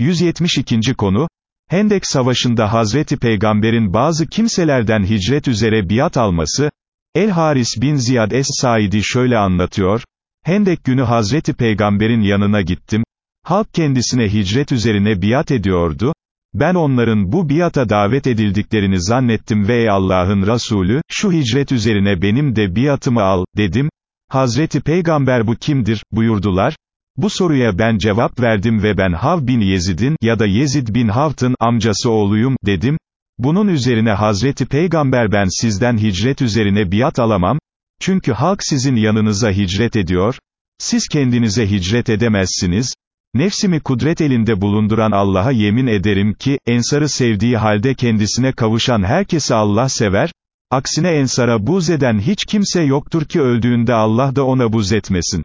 172. konu, Hendek Savaşı'nda Hazreti Peygamber'in bazı kimselerden hicret üzere biat alması, El-Haris bin Ziyad Es-Saidi şöyle anlatıyor, Hendek günü Hazreti Peygamber'in yanına gittim, halk kendisine hicret üzerine biat ediyordu, ben onların bu biata davet edildiklerini zannettim ve ey Allah'ın Resulü, şu hicret üzerine benim de biatımı al, dedim, Hazreti Peygamber bu kimdir, buyurdular, bu soruya ben cevap verdim ve ben Hav bin Yezid'in ya da Yezid bin Havt'ın amcası oğluyum, dedim. Bunun üzerine Hazreti Peygamber ben sizden hicret üzerine biat alamam, çünkü halk sizin yanınıza hicret ediyor, siz kendinize hicret edemezsiniz, nefsimi kudret elinde bulunduran Allah'a yemin ederim ki, Ensar'ı sevdiği halde kendisine kavuşan herkesi Allah sever, aksine Ensar'a buz eden hiç kimse yoktur ki öldüğünde Allah da ona buz etmesin.